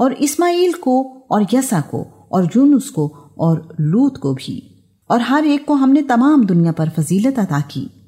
और इस्माइल को और यसा को और यूनुस को और लूत को भी। और हर एक को हमने तमाम दुनिया पर फजीलत अदा की।